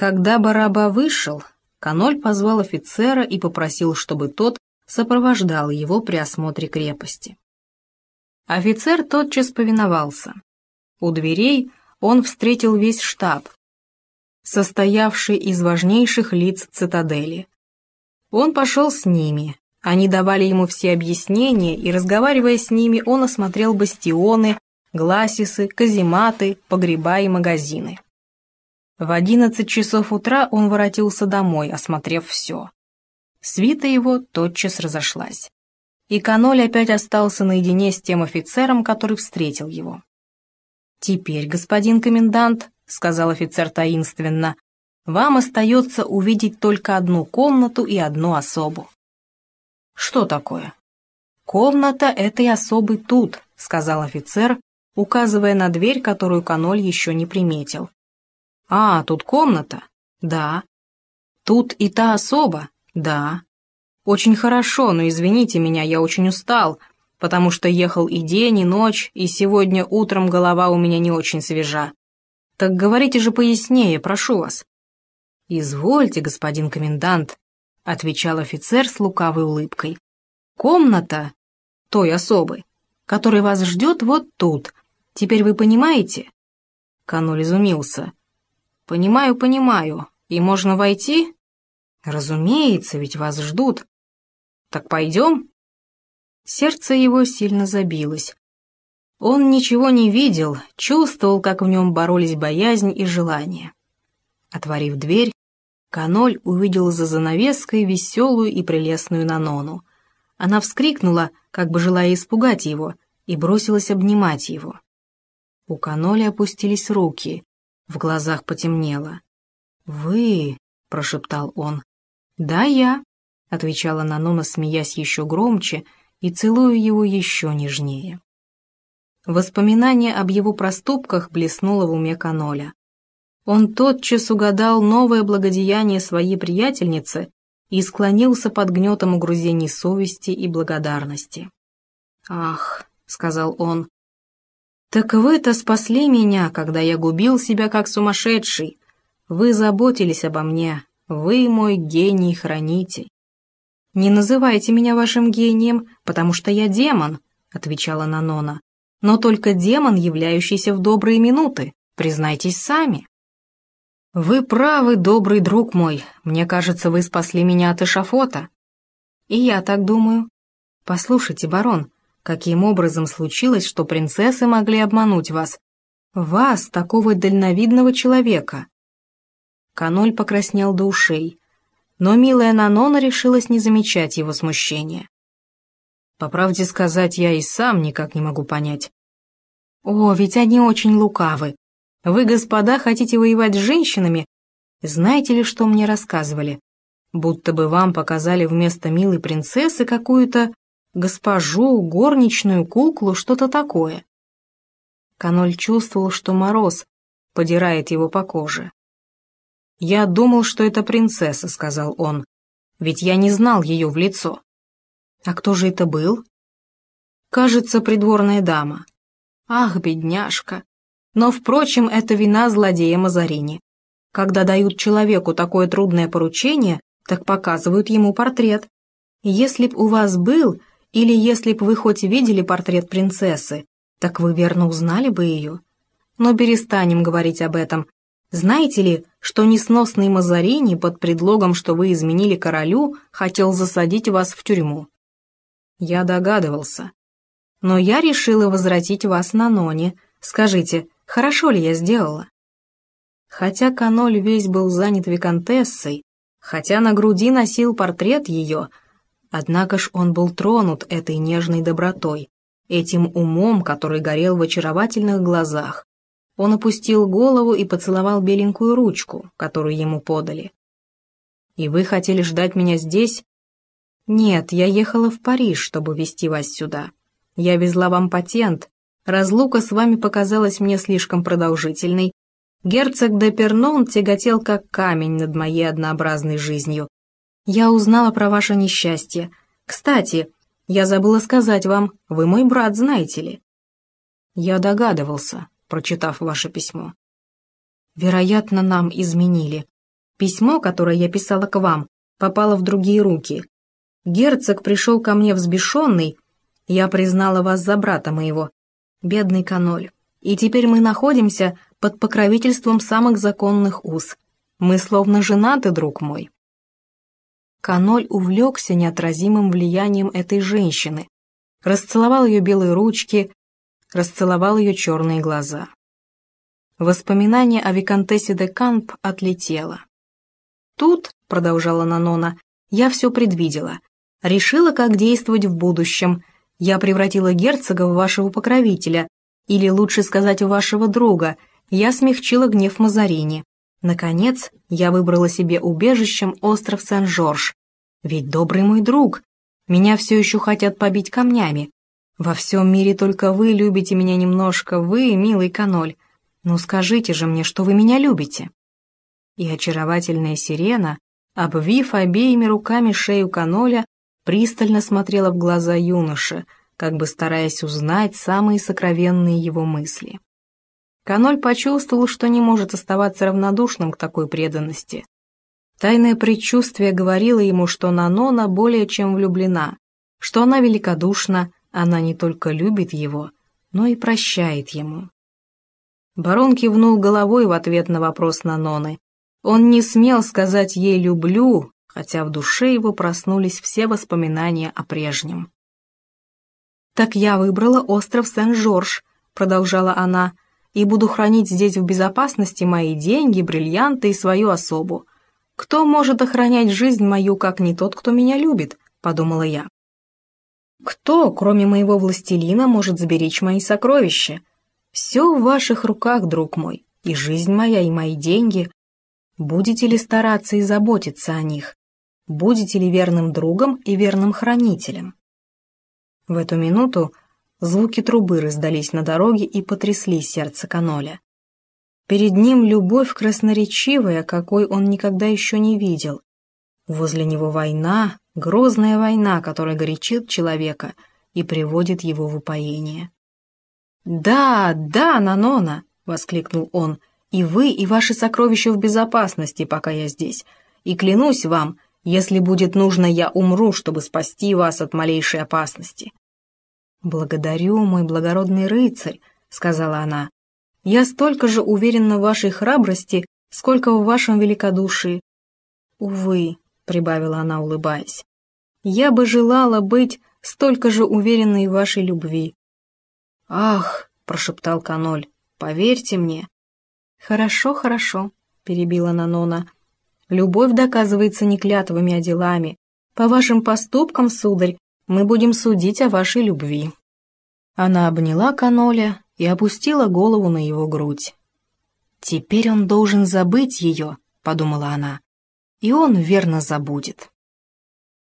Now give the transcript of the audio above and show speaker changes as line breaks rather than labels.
Когда Бараба вышел, Каноль позвал офицера и попросил, чтобы тот сопровождал его при осмотре крепости. Офицер тотчас повиновался. У дверей он встретил весь штаб, состоявший из важнейших лиц цитадели. Он пошел с ними, они давали ему все объяснения, и, разговаривая с ними, он осмотрел бастионы, гласисы, казематы, погреба и магазины. В одиннадцать часов утра он воротился домой, осмотрев все. Свита его тотчас разошлась. И Каноль опять остался наедине с тем офицером, который встретил его. «Теперь, господин комендант», — сказал офицер таинственно, — «вам остается увидеть только одну комнату и одну особу». «Что такое?» «Комната этой особы тут», — сказал офицер, указывая на дверь, которую Каноль еще не приметил. «А, тут комната?» «Да». «Тут и та особа?» «Да». «Очень хорошо, но извините меня, я очень устал, потому что ехал и день, и ночь, и сегодня утром голова у меня не очень свежа. Так говорите же пояснее, прошу вас». «Извольте, господин комендант», — отвечал офицер с лукавой улыбкой. «Комната той особы, которая вас ждет вот тут. Теперь вы понимаете?» Кануль изумился. «Понимаю, понимаю. И можно войти?» «Разумеется, ведь вас ждут. Так пойдем?» Сердце его сильно забилось. Он ничего не видел, чувствовал, как в нем боролись боязнь и желание. Отворив дверь, Каноль увидел за занавеской веселую и прелестную Нанону. Она вскрикнула, как бы желая испугать его, и бросилась обнимать его. У Каноли опустились руки, в глазах потемнело. «Вы...» — прошептал он. «Да, я», — отвечала Нанона, смеясь еще громче и целуя его еще нежнее. Воспоминание об его проступках блеснуло в уме Каноля. Он тотчас угадал новое благодеяние своей приятельницы и склонился под гнетом угрузений совести и благодарности. «Ах», — сказал он, — «так вы-то спасли меня, когда я губил себя как сумасшедший. Вы заботились обо мне, вы мой гений-хранитель». «Не называйте меня вашим гением, потому что я демон», — отвечала Нанона, «но только демон, являющийся в добрые минуты, признайтесь сами». «Вы правы, добрый друг мой. Мне кажется, вы спасли меня от эшафота». «И я так думаю». «Послушайте, барон, каким образом случилось, что принцессы могли обмануть вас? Вас, такого дальновидного человека». Каноль покраснел до ушей, но милая Нанона решилась не замечать его смущения. «По правде сказать, я и сам никак не могу понять». «О, ведь они очень лукавы. Вы, господа, хотите воевать с женщинами? Знаете ли, что мне рассказывали? Будто бы вам показали вместо милой принцессы какую-то госпожу, горничную, куклу, что-то такое. Каноль чувствовал, что мороз подирает его по коже. «Я думал, что это принцесса», — сказал он, — «ведь я не знал ее в лицо». «А кто же это был?» «Кажется, придворная дама». «Ах, бедняжка! Но, впрочем, это вина злодея Мазарини. Когда дают человеку такое трудное поручение, так показывают ему портрет. Если б у вас был, или если б вы хоть видели портрет принцессы, так вы верно узнали бы ее. Но перестанем говорить об этом. Знаете ли, что несносный Мазарини под предлогом, что вы изменили королю, хотел засадить вас в тюрьму? Я догадывался. Но я решила возвратить вас на Ноне. Скажите, Хорошо ли я сделала? Хотя Каноль весь был занят виконтессой, хотя на груди носил портрет ее, однако ж он был тронут этой нежной добротой, этим умом, который горел в очаровательных глазах. Он опустил голову и поцеловал беленькую ручку, которую ему подали. «И вы хотели ждать меня здесь?» «Нет, я ехала в Париж, чтобы везти вас сюда. Я везла вам патент, Разлука с вами показалась мне слишком продолжительной. Герцог де Пернон тяготел как камень над моей однообразной жизнью. Я узнала про ваше несчастье. Кстати, я забыла сказать вам, вы мой брат, знаете ли? Я догадывался, прочитав ваше письмо. Вероятно, нам изменили. Письмо, которое я писала к вам, попало в другие руки. Герцог пришел ко мне взбешенный. Я признала вас за брата моего, бедный каноль. И теперь мы находимся под покровительством самых законных уз. Мы словно женаты, друг мой». Каноль увлекся неотразимым влиянием этой женщины, расцеловал ее белые ручки, расцеловал ее черные глаза. Воспоминание о Викантессе де Камп отлетело. «Тут», — продолжала Нанона, — «я все предвидела. Решила, как действовать в будущем. Я превратила герцога в вашего покровителя, или лучше сказать, в вашего друга. Я смягчила гнев Мазарини. Наконец, я выбрала себе убежищем остров Сен-Жорж. Ведь добрый мой друг, меня все еще хотят побить камнями. Во всем мире только вы любите меня немножко, вы, милый каноль. Ну скажите же мне, что вы меня любите» и очаровательная сирена, обвив обеими руками шею каноля, пристально смотрела в глаза юноши, как бы стараясь узнать самые сокровенные его мысли. Каноль почувствовал, что не может оставаться равнодушным к такой преданности. Тайное предчувствие говорило ему, что Нанона более чем влюблена, что она великодушна, она не только любит его, но и прощает ему. Барон кивнул головой в ответ на вопрос Наноны, он не смел сказать ей «люблю», хотя в душе его проснулись все воспоминания о прежнем. «Так я выбрала остров Сен-Жорж», — продолжала она, «и буду хранить здесь в безопасности мои деньги, бриллианты и свою особу. Кто может охранять жизнь мою, как не тот, кто меня любит?» — подумала я. «Кто, кроме моего властелина, может сберечь мои сокровища? Все в ваших руках, друг мой, и жизнь моя, и мои деньги, Будете ли стараться и заботиться о них? Будете ли верным другом и верным хранителем? В эту минуту звуки трубы раздались на дороге и потрясли сердце Каноля. Перед ним любовь красноречивая, какой он никогда еще не видел. Возле него война, грозная война, которая горячит человека и приводит его в упоение. «Да, да, Нанона!» — воскликнул он — и вы, и ваши сокровища в безопасности, пока я здесь. И клянусь вам, если будет нужно, я умру, чтобы спасти вас от малейшей опасности». «Благодарю, мой благородный рыцарь», — сказала она. «Я столько же уверена в вашей храбрости, сколько в вашем великодушии». «Увы», — прибавила она, улыбаясь, — «я бы желала быть столько же уверенной в вашей любви». «Ах», — прошептал Каноль, — «поверьте мне, «Хорошо, хорошо», — перебила Нанона. «Любовь доказывается не клятвами, а делами. По вашим поступкам, сударь, мы будем судить о вашей любви». Она обняла Каноля и опустила голову на его грудь. «Теперь он должен забыть ее», — подумала она, — «и он верно забудет».